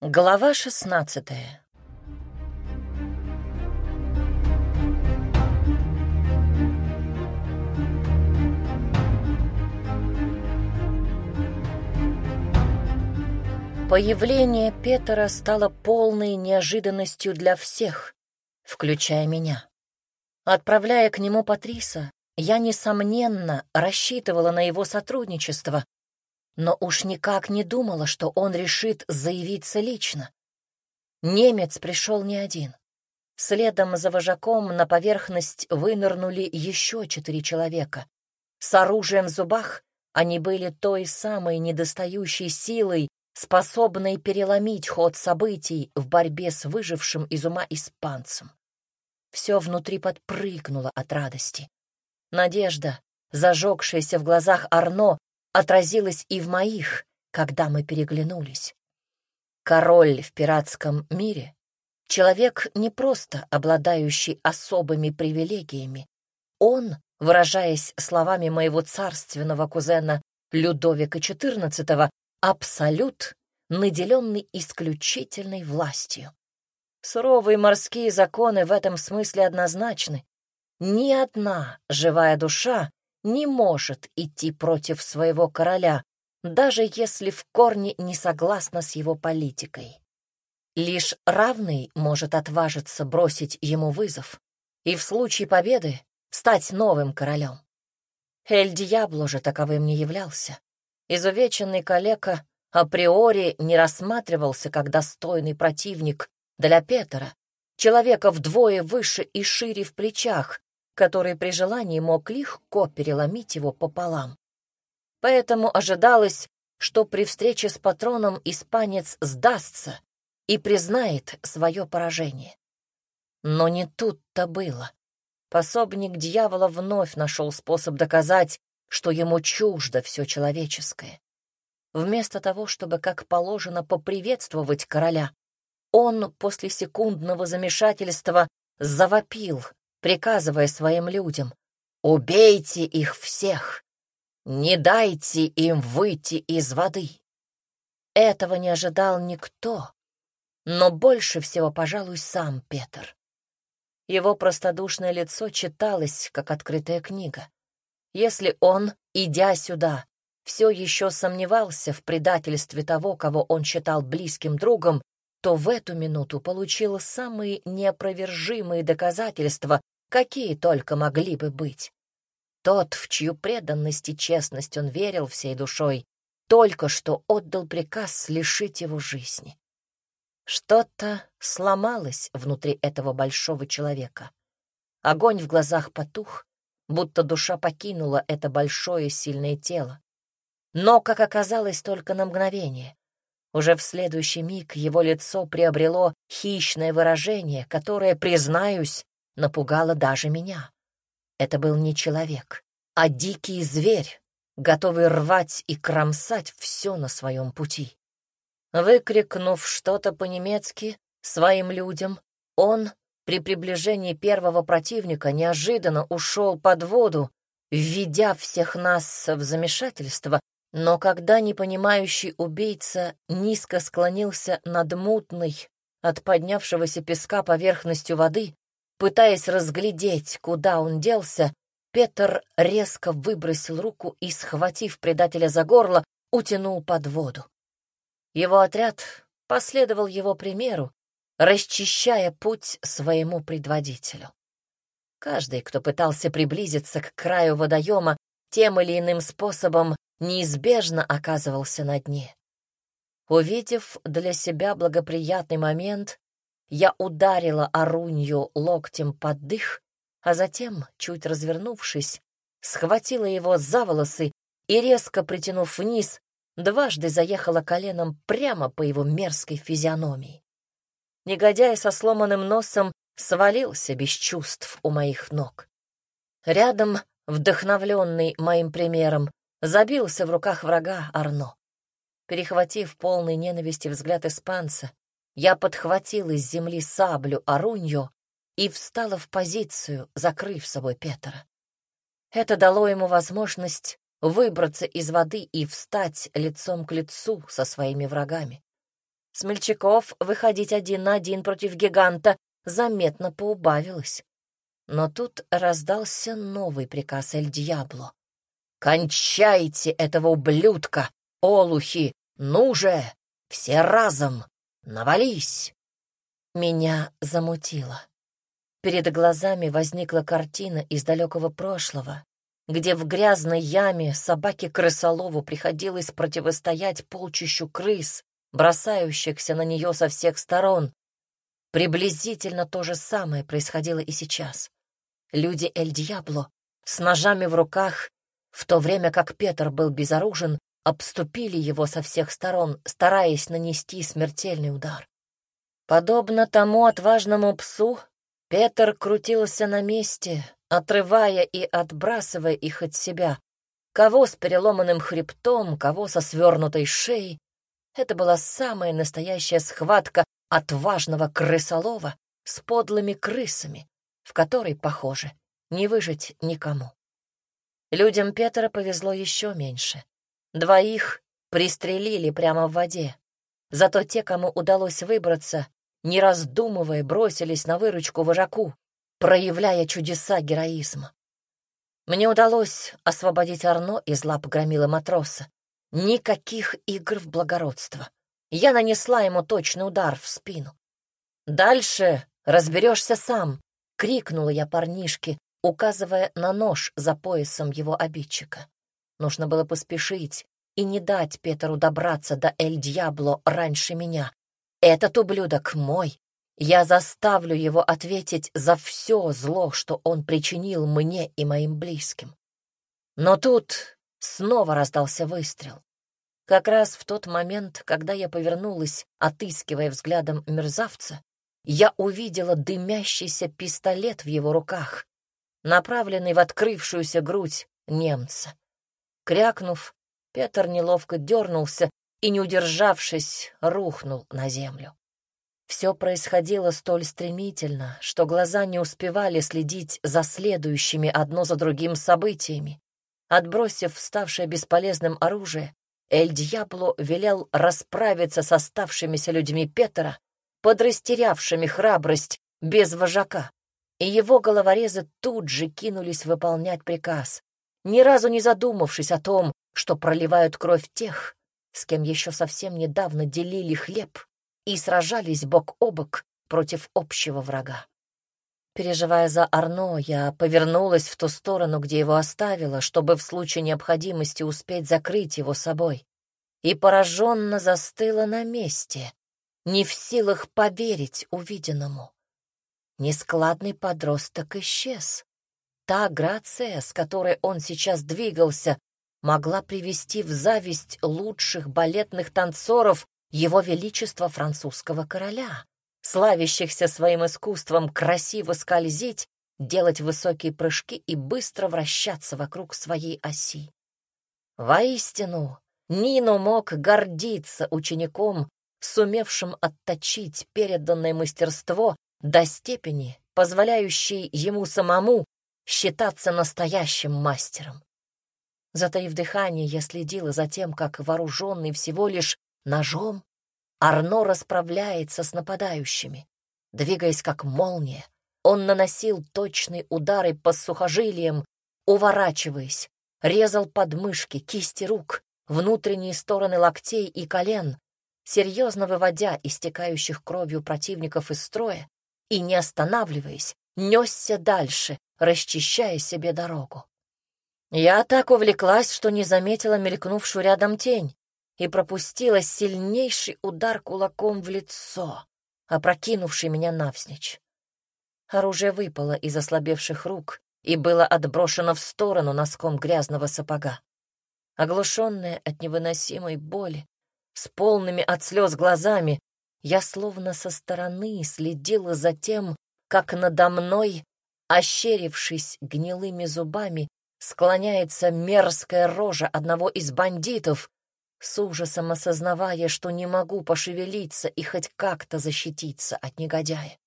Глава шестнадцатая Появление Петера стало полной неожиданностью для всех, включая меня. Отправляя к нему Патриса, я, несомненно, рассчитывала на его сотрудничество, но уж никак не думала, что он решит заявиться лично. Немец пришел не один. Следом за вожаком на поверхность вынырнули еще четыре человека. С оружием в зубах они были той самой недостающей силой, способной переломить ход событий в борьбе с выжившим из ума испанцем. Все внутри подпрыгнуло от радости. Надежда, зажегшаяся в глазах Арно, отразилась и в моих, когда мы переглянулись. Король в пиратском мире — человек не просто обладающий особыми привилегиями. Он, выражаясь словами моего царственного кузена Людовика XIV, абсолют, наделенный исключительной властью. Суровые морские законы в этом смысле однозначны. Ни одна живая душа не может идти против своего короля, даже если в корне не согласна с его политикой. Лишь равный может отважиться бросить ему вызов и в случае победы стать новым королем. Эль Диабло же таковым не являлся. Изувеченный калека априори не рассматривался как достойный противник для Петера, человека вдвое выше и шире в плечах, который при желании мог легко переломить его пополам. Поэтому ожидалось, что при встрече с патроном испанец сдастся и признает свое поражение. Но не тут-то было. Пособник дьявола вновь нашел способ доказать, что ему чуждо все человеческое. Вместо того, чтобы, как положено, поприветствовать короля, он после секундного замешательства завопил приказывая своим людям «Убейте их всех! Не дайте им выйти из воды!» Этого не ожидал никто, но больше всего, пожалуй, сам Петр. Его простодушное лицо читалось, как открытая книга. Если он, идя сюда, все еще сомневался в предательстве того, кого он считал близким другом, то в эту минуту получил самые неопровержимые доказательства какие только могли бы быть. Тот, в чью преданность и честность он верил всей душой, только что отдал приказ лишить его жизни. Что-то сломалось внутри этого большого человека. Огонь в глазах потух, будто душа покинула это большое сильное тело. Но, как оказалось, только на мгновение. Уже в следующий миг его лицо приобрело хищное выражение, которое, признаюсь, напугало даже меня. Это был не человек, а дикий зверь, готовый рвать и кромсать все на своем пути. Выкрикнув что-то по-немецки своим людям, он при приближении первого противника неожиданно ушел под воду, введя всех нас в замешательство, но когда непонимающий убийца низко склонился над мутной, от поднявшегося песка поверхностью воды, Пытаясь разглядеть, куда он делся, Петр резко выбросил руку и, схватив предателя за горло, утянул под воду. Его отряд последовал его примеру, расчищая путь своему предводителю. Каждый, кто пытался приблизиться к краю водоема, тем или иным способом неизбежно оказывался на дне. Увидев для себя благоприятный момент, я ударила Арунью локтем под дых, а затем, чуть развернувшись, схватила его за волосы и, резко притянув вниз, дважды заехала коленом прямо по его мерзкой физиономии. Негодяй со сломанным носом свалился без чувств у моих ног. Рядом, вдохновленный моим примером, забился в руках врага Арно. Перехватив полный ненависти взгляд испанца, я подхватила с земли саблю Аруньо и встала в позицию, закрыв собой Петра. Это дало ему возможность выбраться из воды и встать лицом к лицу со своими врагами. Смельчаков выходить один на один против гиганта заметно поубавилось. Но тут раздался новый приказ Эль Дьябло. «Кончайте этого ублюдка, олухи! Ну же! Все разом! Навались!» Меня замутило. Перед глазами возникла картина из далекого прошлого, где в грязной яме собаке крысолову приходилось противостоять полчищу крыс, бросающихся на нее со всех сторон. Приблизительно то же самое происходило и сейчас. Люди Эль Дьябло с ножами в руках, в то время как Петр был безоружен, обступили его со всех сторон, стараясь нанести смертельный удар. Подобно тому отважному псу, Петр крутился на месте, отрывая и отбрасывая их от себя. Кого с переломанным хребтом, кого со свернутой шеей. Это была самая настоящая схватка отважного крысолова с подлыми крысами, в которой, похоже, не выжить никому. Людям Петра повезло еще меньше. Двоих пристрелили прямо в воде. Зато те, кому удалось выбраться, не раздумывая, бросились на выручку вожаку, проявляя чудеса героизма. Мне удалось освободить Арно из лап громила матроса. Никаких игр в благородство. Я нанесла ему точный удар в спину. «Дальше разберешься сам», — крикнула я парнишке, указывая на нож за поясом его обидчика. Нужно было поспешить и не дать Петру добраться до Эль-Дьябло раньше меня, этот ублюдок мой. Я заставлю его ответить за все зло, что он причинил мне и моим близким. Но тут снова раздался выстрел. Как раз в тот момент, когда я повернулась, отыскивая взглядом мерзавца, я увидела дымящийся пистолет в его руках, направленный в открывшуюся грудь немца. Крякнув, Петр неловко дернулся и, не удержавшись, рухнул на землю. Все происходило столь стремительно, что глаза не успевали следить за следующими одно за другим событиями. Отбросив ставшее бесполезным оружие, Эль Дьябло велел расправиться с оставшимися людьми Петра, подрастерявшими храбрость без вожака, и его головорезы тут же кинулись выполнять приказ, ни разу не задумавшись о том, что проливают кровь тех, с кем еще совсем недавно делили хлеб и сражались бок о бок против общего врага. Переживая за Арно, я повернулась в ту сторону, где его оставила, чтобы в случае необходимости успеть закрыть его собой, и пораженно застыла на месте, не в силах поверить увиденному. Нескладный подросток исчез. Та грация, с которой он сейчас двигался, могла привести в зависть лучших балетных танцоров его величества французского короля, славящихся своим искусством красиво скользить, делать высокие прыжки и быстро вращаться вокруг своей оси. Воистину, Нино мог гордиться учеником, сумевшим отточить переданное мастерство до степени, позволяющей ему самому считаться настоящим мастером. Затаив дыхание, я следила за тем, как вооруженный всего лишь ножом, Арно расправляется с нападающими. Двигаясь как молния, он наносил точные удары по сухожилиям, уворачиваясь, резал подмышки, кисти рук, внутренние стороны локтей и колен, серьезно выводя истекающих кровью противников из строя и, не останавливаясь, несся дальше, расчищая себе дорогу. Я так увлеклась, что не заметила мелькнувшую рядом тень и пропустила сильнейший удар кулаком в лицо, опрокинувший меня навсничь. Оружие выпало из ослабевших рук и было отброшено в сторону носком грязного сапога. Оглушенная от невыносимой боли, с полными от слез глазами, я словно со стороны следила за тем, как надо мной, ощерившись гнилыми зубами, склоняется мерзкая рожа одного из бандитов, с ужасом осознавая, что не могу пошевелиться и хоть как-то защититься от негодяя.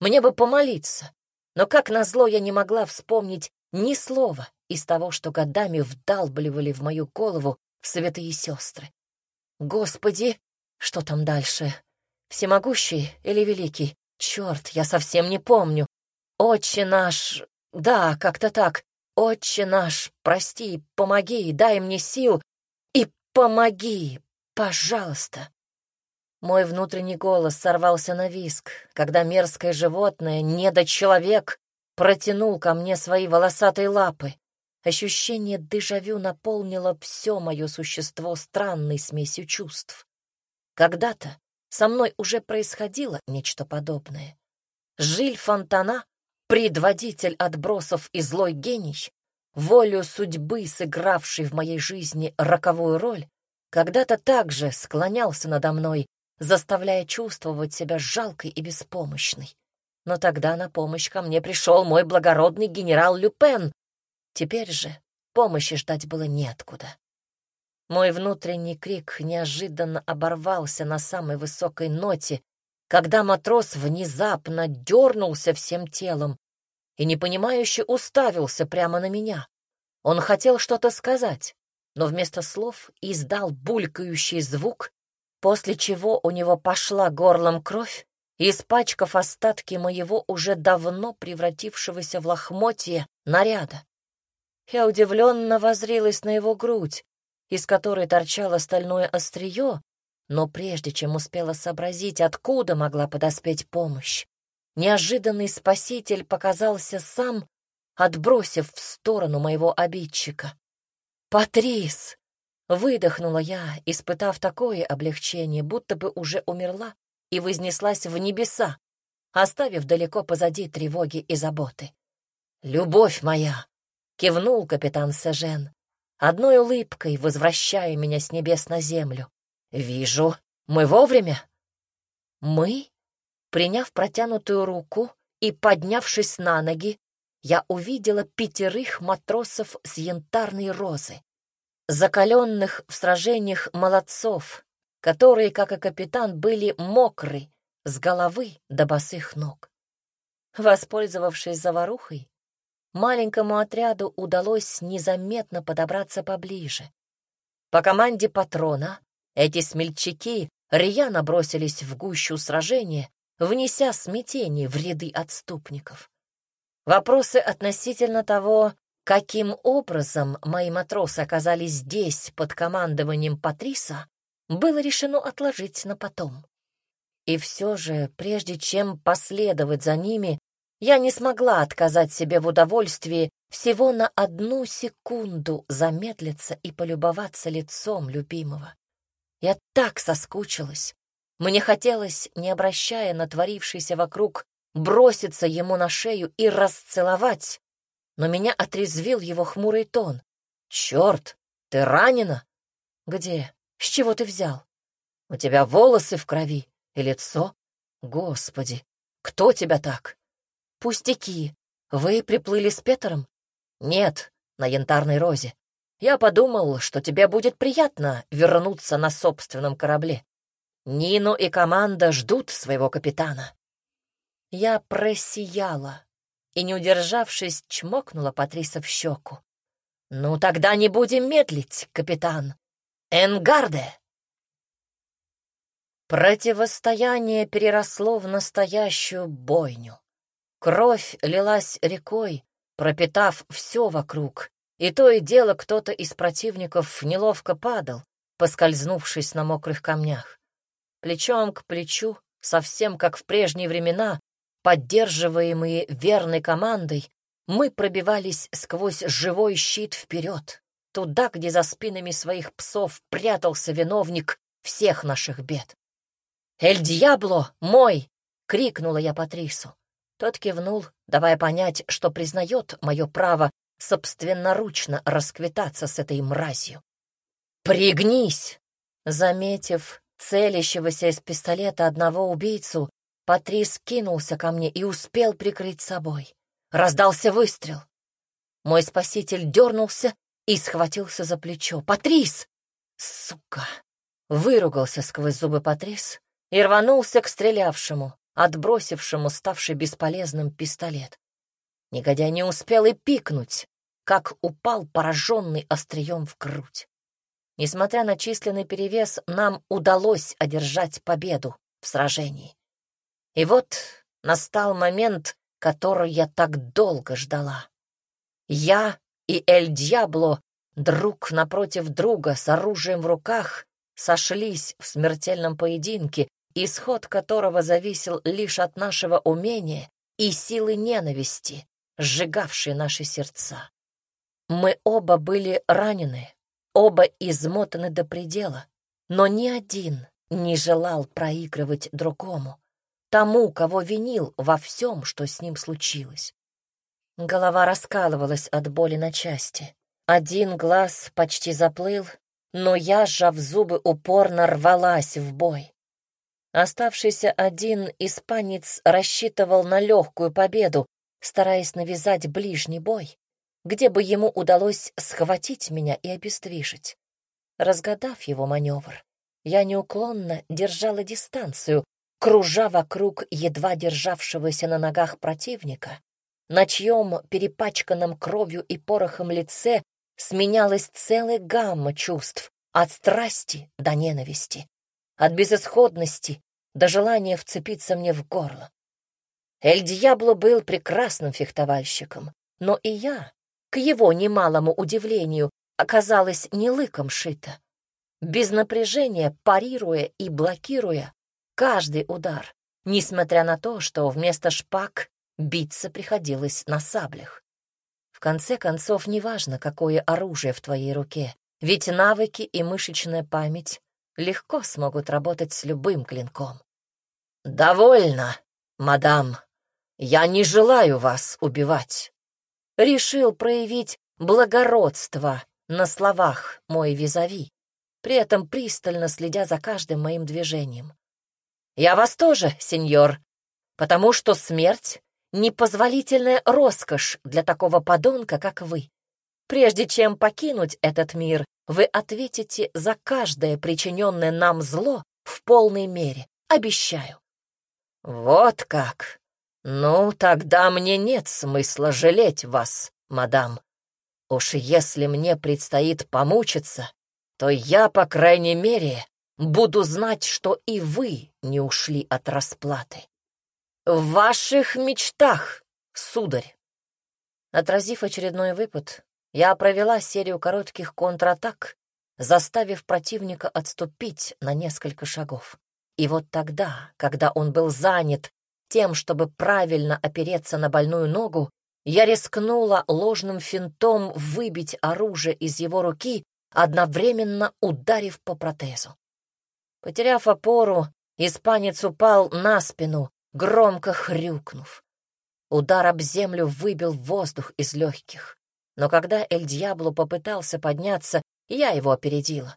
Мне бы помолиться, но, как назло, я не могла вспомнить ни слова из того, что годами вдалбливали в мою голову святые сестры. Господи, Что там дальше? Всемогущий или великий? Черт, я совсем не помню. Отче наш... Да, как-то так. Отче наш, прости, помоги, дай мне сил и помоги, пожалуйста. Мой внутренний голос сорвался на виск, когда мерзкое животное, недочеловек, протянул ко мне свои волосатые лапы. Ощущение дежавю наполнило все мое существо странной смесью чувств. Когда-то со мной уже происходило нечто подобное. Жиль Фонтана, предводитель отбросов и злой гений, волю судьбы, сыгравший в моей жизни роковую роль, когда-то также склонялся надо мной, заставляя чувствовать себя жалкой и беспомощной. Но тогда на помощь ко мне пришел мой благородный генерал Люпен. Теперь же помощи ждать было неоткуда. Мой внутренний крик неожиданно оборвался на самой высокой ноте, когда матрос внезапно дернулся всем телом и непонимающе уставился прямо на меня. Он хотел что-то сказать, но вместо слов издал булькающий звук, после чего у него пошла горлом кровь, испачкав остатки моего уже давно превратившегося в лохмотье наряда. Я удивленно возрилась на его грудь, из которой торчало стальное острие, но прежде чем успела сообразить, откуда могла подоспеть помощь, неожиданный спаситель показался сам, отбросив в сторону моего обидчика. «Патрис!» — выдохнула я, испытав такое облегчение, будто бы уже умерла и вознеслась в небеса, оставив далеко позади тревоги и заботы. «Любовь моя!» — кивнул капитан Сежен, одной улыбкой возвращая меня с небес на землю. «Вижу, мы вовремя?» «Мы?» Приняв протянутую руку и поднявшись на ноги, я увидела пятерых матросов с янтарной розы, закаленных в сражениях молодцов, которые, как и капитан, были мокры с головы до босых ног. Воспользовавшись заварухой, маленькому отряду удалось незаметно подобраться поближе. По команде патрона эти смельчаки рьяно бросились в гущу сражения, внеся смятение в ряды отступников. Вопросы относительно того, каким образом мои матросы оказались здесь под командованием Патриса, было решено отложить на потом. И все же, прежде чем последовать за ними, я не смогла отказать себе в удовольствии всего на одну секунду замедлиться и полюбоваться лицом любимого. Я так соскучилась. Мне хотелось, не обращая на творившийся вокруг, броситься ему на шею и расцеловать, но меня отрезвил его хмурый тон. «Черт, ты ранена?» «Где? С чего ты взял? У тебя волосы в крови и лицо. Господи, кто тебя так? Пустяки. Вы приплыли с Петером? Нет, на янтарной розе. Я подумал, что тебе будет приятно вернуться на собственном корабле. Нину и команда ждут своего капитана. Я просияла и, не удержавшись, чмокнула Патриса в щеку. «Ну, тогда не будем медлить, капитан. Энгарде!» Противостояние переросло в настоящую бойню. Кровь лилась рекой, пропитав все вокруг, и то и дело кто-то из противников неловко падал, поскользнувшись на мокрых камнях. Плечом к плечу, совсем как в прежние времена, поддерживаемые верной командой, мы пробивались сквозь живой щит вперед, туда, где за спинами своих псов прятался виновник всех наших бед. «Эль Дьябло, мой!» — крикнула я Патрису. Тот кивнул, давая понять, что признает мое право собственноручно расквитаться с этой мразью. «Пригнись!» Заметив целящегося из пистолета одного убийцу, Патрис кинулся ко мне и успел прикрыть собой. Раздался выстрел. Мой спаситель дернулся и схватился за плечо. «Патрис!» «Сука!» Выругался сквозь зубы Патрис и рванулся к стрелявшему, отбросившему ставший бесполезным пистолет. Негодяй не успел и пикнуть, как упал пораженный острием в грудь. Несмотря на численный перевес, нам удалось одержать победу в сражении. И вот настал момент, который я так долго ждала. Я и Эль Дьябло друг напротив друга с оружием в руках сошлись в смертельном поединке, исход которого зависел лишь от нашего умения и силы ненависти, сжигавшей наши сердца. Мы оба были ранены, оба измотаны до предела, но ни один не желал проигрывать другому, тому, кого винил во всем, что с ним случилось. Голова раскалывалась от боли на части. Один глаз почти заплыл, но я, сжав зубы, упорно рвалась в бой. Оставшийся один испанец рассчитывал на легкую победу, стараясь навязать ближний бой, где бы ему удалось схватить меня и обездвижить. Разгадав его маневр, я неуклонно держала дистанцию, кружа вокруг едва державшегося на ногах противника, на чьем перепачканном кровью и порохом лице сменялась целая гамма чувств, от страсти до ненависти, от безысходности до желания вцепиться мне в горло. Эль Дьябло был прекрасным фехтовальщиком, но и я, к его немалому удивлению, оказалась не лыком шита. Без напряжения, парируя и блокируя каждый удар, несмотря на то, что вместо шпаг биться приходилось на саблях. В конце концов, неважно, какое оружие в твоей руке, ведь навыки и мышечная память легко смогут работать с любым клинком. «Довольно, мадам. Я не желаю вас убивать». Решил проявить благородство на словах мой визави, при этом пристально следя за каждым моим движением. «Я вас тоже, сеньор, потому что смерть непозволительная роскошь для такого подонка, как вы. Прежде чем покинуть этот мир, вы ответите за каждое причиненное нам зло в полной мере, обещаю. Вот как? Ну, тогда мне нет смысла жалеть вас, мадам. Уж если мне предстоит помучиться, то я, по крайней мере, буду знать, что и вы не ушли от расплаты. «В ваших мечтах, сударь!» Отразив очередной выпад, я провела серию коротких контратак, заставив противника отступить на несколько шагов. И вот тогда, когда он был занят тем, чтобы правильно опереться на больную ногу, я рискнула ложным финтом выбить оружие из его руки, одновременно ударив по протезу. Потеряв опору, испанец упал на спину, громко хрюкнув. Удар об землю выбил воздух из легких. Но когда Эль Дьябло попытался подняться, я его опередила.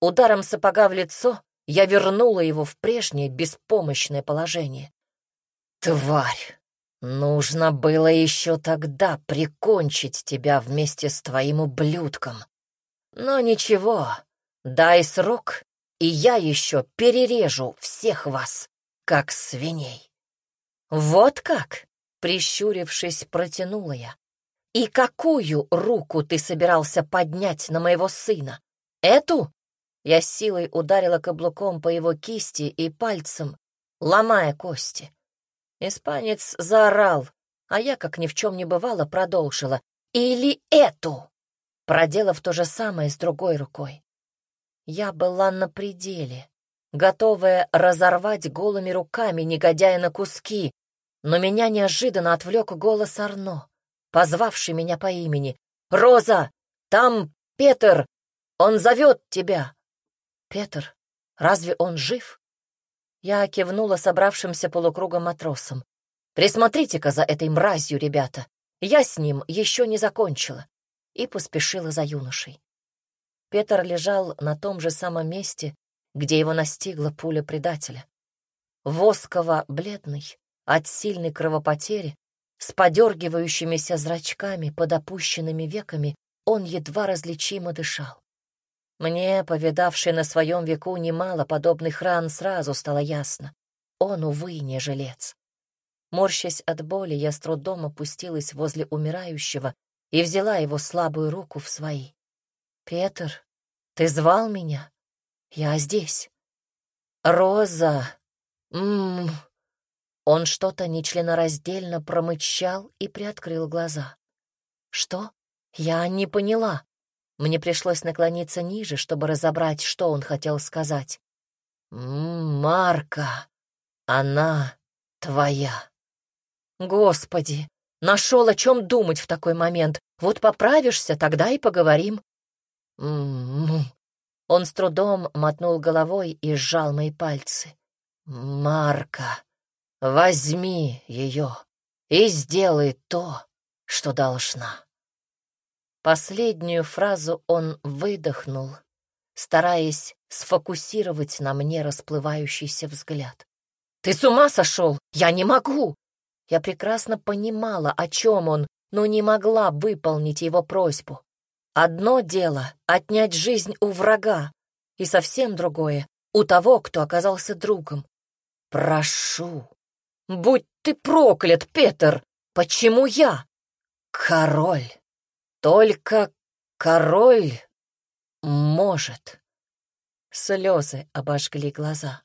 Ударом сапога в лицо я вернула его в прежнее беспомощное положение. «Тварь! Нужно было еще тогда прикончить тебя вместе с твоим ублюдком. Но ничего, дай срок, и я еще перережу всех вас как свиней. Вот как, прищурившись, протянула я. И какую руку ты собирался поднять на моего сына? Эту? Я силой ударила каблуком по его кисти и пальцем, ломая кости. Испанец заорал, а я, как ни в чем не бывало, продолжила. «Или эту!» проделав то же самое с другой рукой. Я была на пределе, готовая разорвать голыми руками негодяя на куски, но меня неожиданно отвлек голос Арно, позвавший меня по имени. «Роза! Там Петр! Он зовет тебя!» «Петр? Разве он жив?» Я кивнула собравшимся полукругом матросам. «Присмотрите-ка за этой мразью, ребята! Я с ним еще не закончила!» И поспешила за юношей. Петр лежал на том же самом месте, где его настигла пуля предателя. Восково-бледный, от сильной кровопотери, с подергивающимися зрачками под опущенными веками, он едва различимо дышал. Мне, повидавшей на своем веку немало подобных ран, сразу стало ясно. Он, увы, не жилец. Морщась от боли, я с трудом опустилась возле умирающего и взяла его слабую руку в свои. «Петр, Ты звал меня? Я здесь. Роза. Ммм. Он что-то нечленораздельно промычал и приоткрыл глаза. Что? Я не поняла. Мне пришлось наклониться ниже, чтобы разобрать, что он хотел сказать. «Марка, она твоя». Господи, нашел о чем думать в такой момент. Вот поправишься, тогда и поговорим. М-м-м. Он с трудом мотнул головой и сжал мои пальцы. «Марка, возьми ее и сделай то, что должна». Последнюю фразу он выдохнул, стараясь сфокусировать на мне расплывающийся взгляд. «Ты с ума сошел? Я не могу!» Я прекрасно понимала, о чем он, но не могла выполнить его просьбу. Одно дело — отнять жизнь у врага, и совсем другое — у того, кто оказался другом. «Прошу, будь ты проклят, Петр! Почему я? Король!» Только король может. Слезы обожгли глаза.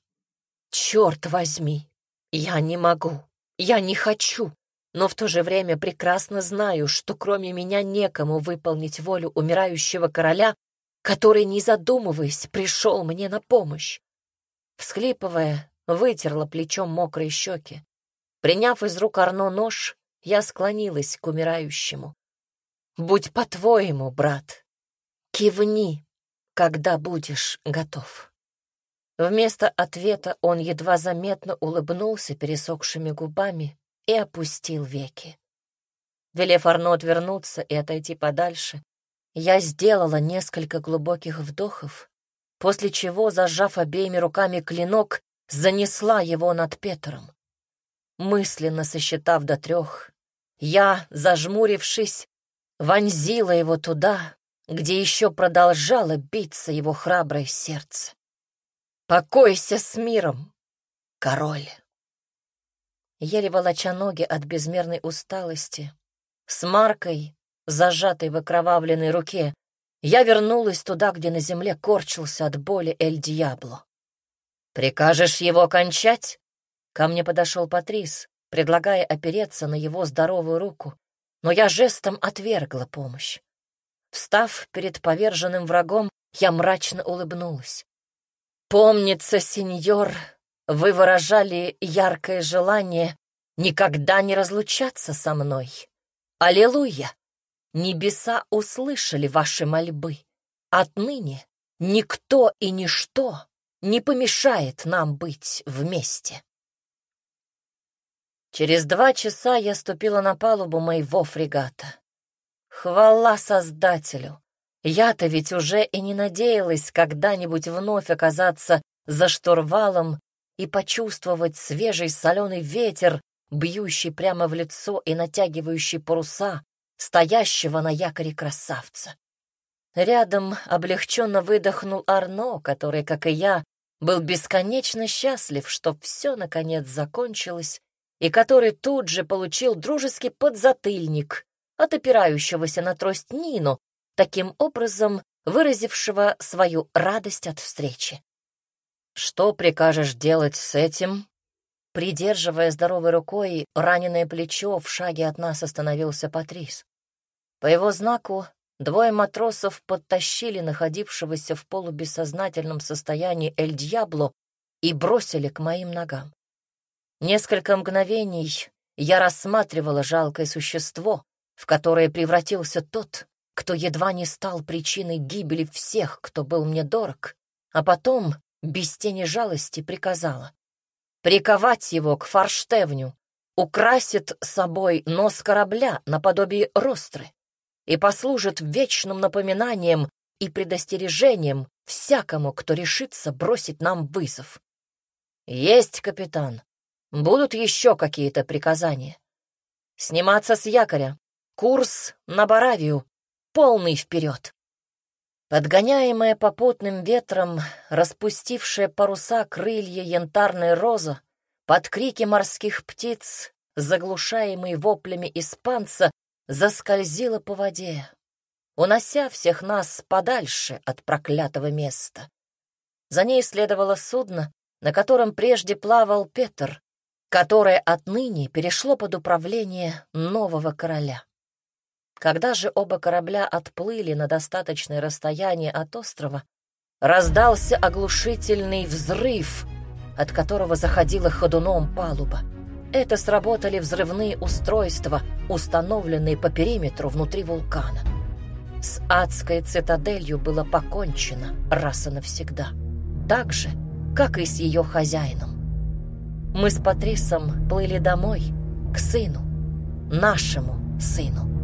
Черт возьми, я не могу, я не хочу, но в то же время прекрасно знаю, что кроме меня некому выполнить волю умирающего короля, который, не задумываясь, пришел мне на помощь. Всхлипывая, вытерла плечом мокрые щеки. Приняв из рук Арно нож, я склонилась к умирающему. Будь по-твоему, брат. Кивни, когда будешь готов. Вместо ответа он едва заметно улыбнулся пересохшими губами и опустил веки. Велев Арно отвернуться и отойти подальше, я сделала несколько глубоких вдохов, после чего, зажав обеими руками клинок, занесла его над Петром. Мысленно сосчитав до трех, я, зажмурившись, вонзила его туда, где еще продолжало биться его храброе сердце. «Покойся с миром, король!» Еле волоча ноги от безмерной усталости, с маркой, зажатой в окровавленной руке, я вернулась туда, где на земле корчился от боли Эль Диабло. «Прикажешь его кончать?» Ко мне подошел Патрис, предлагая опереться на его здоровую руку, но я жестом отвергла помощь. Встав перед поверженным врагом, я мрачно улыбнулась. «Помнится, сеньор, вы выражали яркое желание никогда не разлучаться со мной. Аллилуйя! Небеса услышали ваши мольбы. Отныне никто и ничто не помешает нам быть вместе». Через два часа я ступила на палубу моего фрегата. Хвала Создателю! Я-то ведь уже и не надеялась когда-нибудь вновь оказаться за штурвалом и почувствовать свежий соленый ветер, бьющий прямо в лицо и натягивающий паруса, стоящего на якоре красавца. Рядом облегченно выдохнул Арно, который, как и я, был бесконечно счастлив, что все наконец закончилось, и который тут же получил дружеский подзатыльник от опирающегося на трость Нину, таким образом выразившего свою радость от встречи. «Что прикажешь делать с этим?» Придерживая здоровой рукой раненое плечо, в шаге от нас остановился Патрис. По его знаку двое матросов подтащили находившегося в полубессознательном состоянии Эль Дьябло и бросили к моим ногам. Несколько мгновений я рассматривала жалкое существо, в которое превратился тот, кто едва не стал причиной гибели всех, кто был мне дорог, а потом, без тени жалости, приказала приковать его к форштевню, украсит собой нос корабля наподобие ростры и послужит вечным напоминанием и предостережением всякому, кто решится бросить нам вызов. «Есть, капитан!» Будут еще какие-то приказания. Сниматься с якоря. Курс на Баравию. Полный вперед. Подгоняемая попутным ветром, распустившая паруса крылья янтарной роза, под крики морских птиц, заглушаемый воплями испанца, заскользила по воде. унося всех нас подальше от проклятого места. За ней следовало судно, на котором прежде плавал Петр, которое отныне перешло под управление нового короля. Когда же оба корабля отплыли на достаточное расстояние от острова, раздался оглушительный взрыв, от которого заходила ходуном палуба. Это сработали взрывные устройства, установленные по периметру внутри вулкана. С адской цитаделью было покончено раз и навсегда. Так же, как и с ее хозяином. Мы с Патрисом плыли домой, к сыну, нашему сыну.